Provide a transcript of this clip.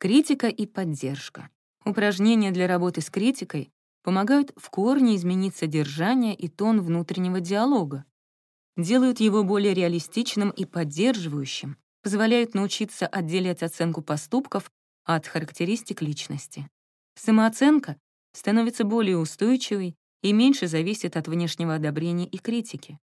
Критика и поддержка. Упражнения для работы с критикой помогают в корне изменить содержание и тон внутреннего диалога, делают его более реалистичным и поддерживающим, позволяют научиться отделять оценку поступков от характеристик личности. Самооценка становится более устойчивой и меньше зависит от внешнего одобрения и критики.